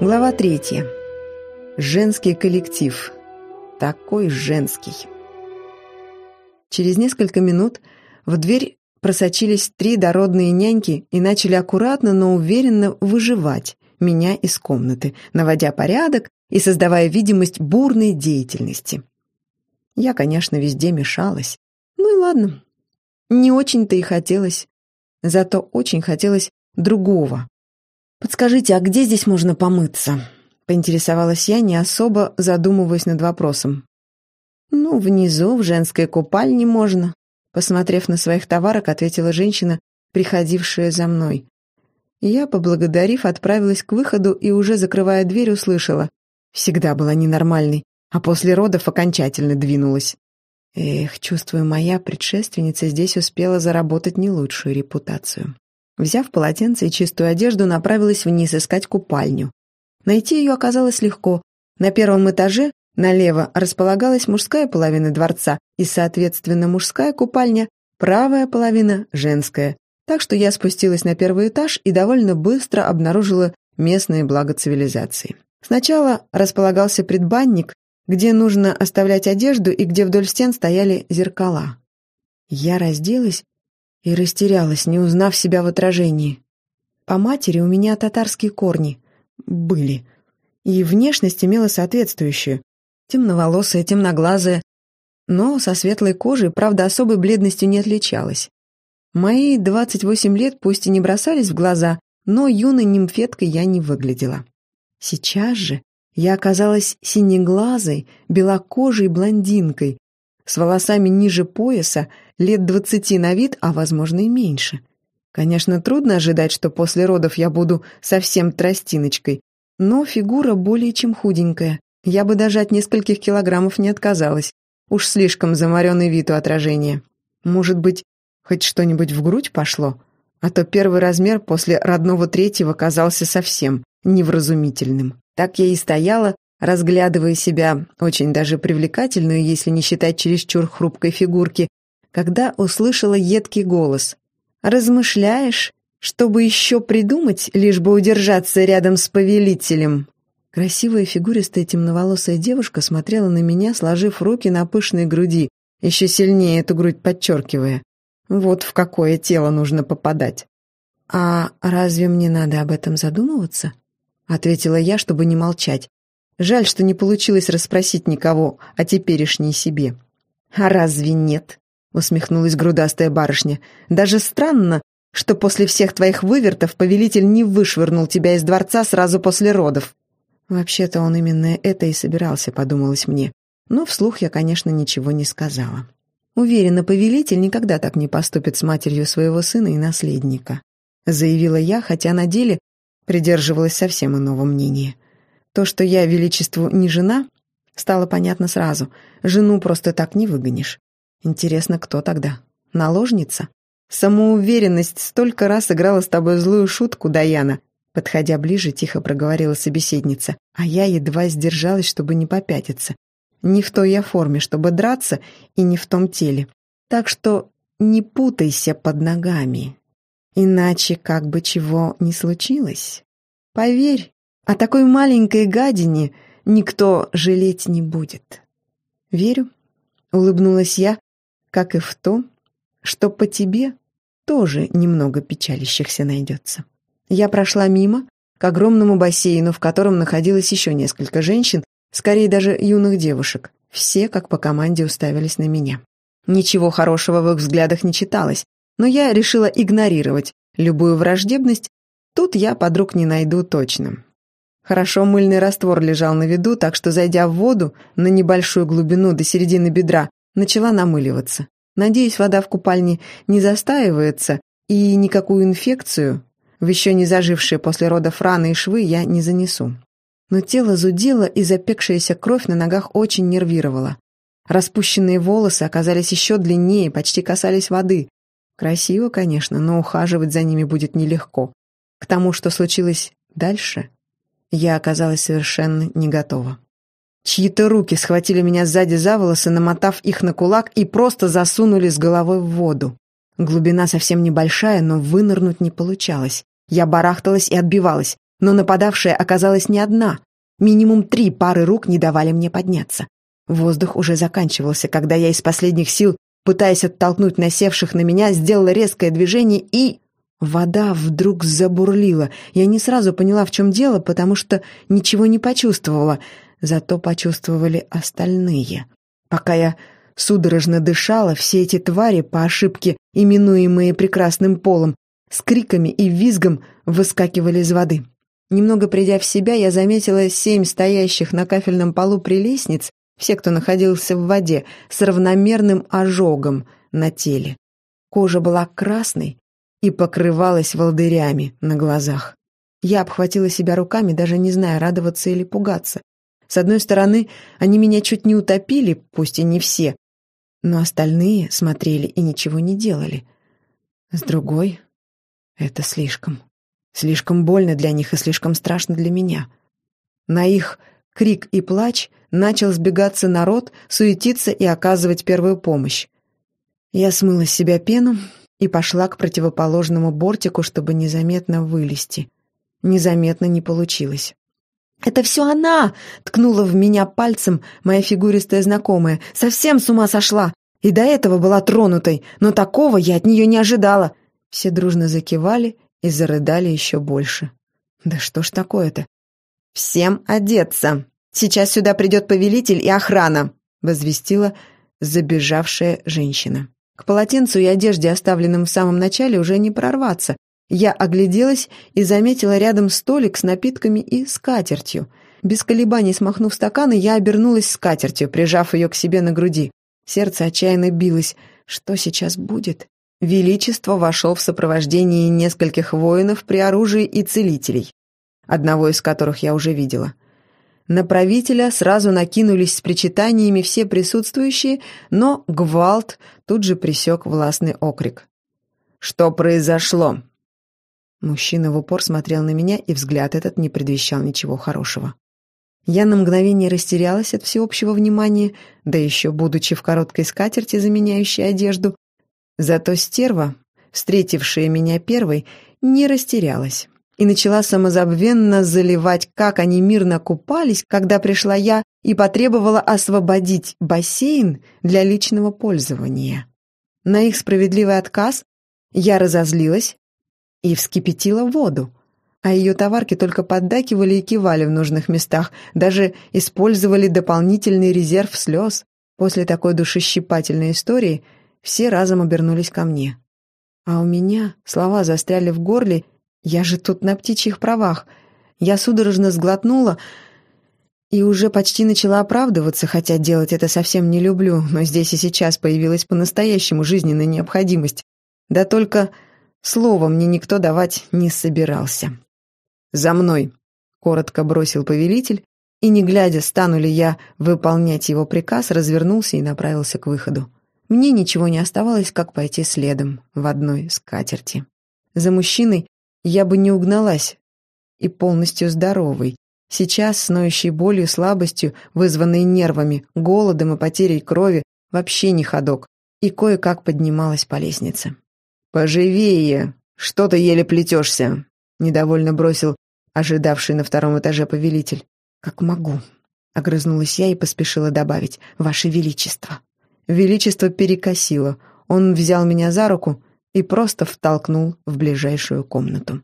Глава третья. Женский коллектив. Такой женский. Через несколько минут в дверь просочились три дородные няньки и начали аккуратно, но уверенно выживать меня из комнаты, наводя порядок и создавая видимость бурной деятельности. Я, конечно, везде мешалась. Ну и ладно. Не очень-то и хотелось. Зато очень хотелось другого. «Подскажите, а где здесь можно помыться?» — поинтересовалась я, не особо задумываясь над вопросом. «Ну, внизу, в женской купальне можно», — посмотрев на своих товарок, ответила женщина, приходившая за мной. Я, поблагодарив, отправилась к выходу и, уже закрывая дверь, услышала. Всегда была ненормальной, а после родов окончательно двинулась. Эх, чувствую, моя предшественница здесь успела заработать не лучшую репутацию. Взяв полотенце и чистую одежду, направилась вниз искать купальню. Найти ее оказалось легко. На первом этаже налево располагалась мужская половина дворца и, соответственно, мужская купальня, правая половина – женская. Так что я спустилась на первый этаж и довольно быстро обнаружила местные блага цивилизации. Сначала располагался предбанник, где нужно оставлять одежду и где вдоль стен стояли зеркала. Я разделась и растерялась, не узнав себя в отражении. По матери у меня татарские корни. Были. И внешность имела соответствующую. Темноволосая, темноглазая, но со светлой кожей, правда, особой бледностью не отличалась. Мои 28 лет пусть и не бросались в глаза, но юной нимфеткой я не выглядела. Сейчас же я оказалась синеглазой, белокожей блондинкой, с волосами ниже пояса, лет двадцати на вид, а, возможно, и меньше. Конечно, трудно ожидать, что после родов я буду совсем тростиночкой, но фигура более чем худенькая. Я бы даже от нескольких килограммов не отказалась. Уж слишком замаренный вид у отражения. Может быть, хоть что-нибудь в грудь пошло? А то первый размер после родного третьего казался совсем невразумительным. Так я и стояла, разглядывая себя, очень даже привлекательную, если не считать чересчур хрупкой фигурки, когда услышала едкий голос. «Размышляешь, чтобы еще придумать, лишь бы удержаться рядом с повелителем?» Красивая фигуристая темноволосая девушка смотрела на меня, сложив руки на пышной груди, еще сильнее эту грудь подчеркивая. Вот в какое тело нужно попадать. «А разве мне надо об этом задумываться?» — ответила я, чтобы не молчать. Жаль, что не получилось расспросить никого о теперешней себе. «А разве нет?» — усмехнулась грудастая барышня. «Даже странно, что после всех твоих вывертов повелитель не вышвырнул тебя из дворца сразу после родов». «Вообще-то он именно это и собирался», — подумалось мне. Но вслух я, конечно, ничего не сказала. Уверена, повелитель никогда так не поступит с матерью своего сына и наследника. Заявила я, хотя на деле придерживалась совсем иного мнения. То, что я величеству не жена, стало понятно сразу. Жену просто так не выгонишь. Интересно, кто тогда? Наложница? Самоуверенность столько раз играла с тобой злую шутку, Даяна. Подходя ближе, тихо проговорила собеседница, а я едва сдержалась, чтобы не попятиться. Не в той я форме, чтобы драться, и не в том теле. Так что не путайся под ногами. Иначе как бы чего ни случилось. Поверь, о такой маленькой гадине никто жалеть не будет. Верю, улыбнулась я, как и в то, что по тебе тоже немного печалящихся найдется. Я прошла мимо к огромному бассейну, в котором находилось еще несколько женщин, скорее даже юных девушек. Все, как по команде, уставились на меня. Ничего хорошего в их взглядах не читалось, но я решила игнорировать любую враждебность, тут я подруг не найду точно. Хорошо мыльный раствор лежал на виду, так что, зайдя в воду на небольшую глубину до середины бедра, начала намыливаться. Надеюсь, вода в купальне не застаивается, и никакую инфекцию, в еще не зажившие после родов раны и швы, я не занесу. Но тело зудело, и запекшаяся кровь на ногах очень нервировала. Распущенные волосы оказались еще длиннее, почти касались воды. Красиво, конечно, но ухаживать за ними будет нелегко. К тому, что случилось дальше, я оказалась совершенно не готова. Чьи-то руки схватили меня сзади за волосы, намотав их на кулак и просто засунули с головой в воду. Глубина совсем небольшая, но вынырнуть не получалось. Я барахталась и отбивалась. Но нападавшая оказалась не одна. Минимум три пары рук не давали мне подняться. Воздух уже заканчивался, когда я из последних сил, пытаясь оттолкнуть насевших на меня, сделала резкое движение и... Вода вдруг забурлила. Я не сразу поняла, в чем дело, потому что ничего не почувствовала. Зато почувствовали остальные. Пока я судорожно дышала, все эти твари, по ошибке именуемые прекрасным полом, с криками и визгом выскакивали из воды. Немного придя в себя, я заметила семь стоящих на кафельном полу прелестниц, все, кто находился в воде, с равномерным ожогом на теле. Кожа была красной и покрывалась волдырями на глазах. Я обхватила себя руками, даже не зная, радоваться или пугаться. С одной стороны, они меня чуть не утопили, пусть и не все, но остальные смотрели и ничего не делали. С другой, это слишком. Слишком больно для них и слишком страшно для меня. На их крик и плач начал сбегаться народ, суетиться и оказывать первую помощь. Я смыла с себя пену и пошла к противоположному бортику, чтобы незаметно вылезти. Незаметно не получилось. «Это все она!» — ткнула в меня пальцем моя фигуристая знакомая. «Совсем с ума сошла! И до этого была тронутой, но такого я от нее не ожидала!» Все дружно закивали и зарыдали еще больше. «Да что ж такое-то?» «Всем одеться! Сейчас сюда придет повелитель и охрана!» — возвестила забежавшая женщина. К полотенцу и одежде, оставленным в самом начале, уже не прорваться, я огляделась и заметила рядом столик с напитками и скатертью. Без колебаний смахнув стаканы, я обернулась скатертью, прижав ее к себе на груди. Сердце отчаянно билось. Что сейчас будет? Величество вошел в сопровождении нескольких воинов при оружии и целителей, одного из которых я уже видела. На правителя сразу накинулись с причитаниями все присутствующие, но Гвалт тут же присек властный окрик. «Что произошло?» Мужчина в упор смотрел на меня, и взгляд этот не предвещал ничего хорошего. Я на мгновение растерялась от всеобщего внимания, да еще будучи в короткой скатерти, заменяющей одежду. Зато стерва, встретившая меня первой, не растерялась и начала самозабвенно заливать, как они мирно купались, когда пришла я и потребовала освободить бассейн для личного пользования. На их справедливый отказ я разозлилась, и вскипятила воду. А ее товарки только поддакивали и кивали в нужных местах, даже использовали дополнительный резерв слез. После такой душещипательной истории все разом обернулись ко мне. А у меня слова застряли в горле, я же тут на птичьих правах. Я судорожно сглотнула и уже почти начала оправдываться, хотя делать это совсем не люблю, но здесь и сейчас появилась по-настоящему жизненная необходимость. Да только Слова мне никто давать не собирался. «За мной!» — коротко бросил повелитель, и, не глядя, стану ли я выполнять его приказ, развернулся и направился к выходу. Мне ничего не оставалось, как пойти следом, в одной скатерти. За мужчиной я бы не угналась, и полностью здоровой. Сейчас, с ноющей болью, слабостью, вызванной нервами, голодом и потерей крови, вообще не ходок, и кое-как поднималась по лестнице. «Поживее! Что ты еле плетешься?» — недовольно бросил ожидавший на втором этаже повелитель. «Как могу», — огрызнулась я и поспешила добавить «Ваше Величество». Величество перекосило. Он взял меня за руку и просто втолкнул в ближайшую комнату.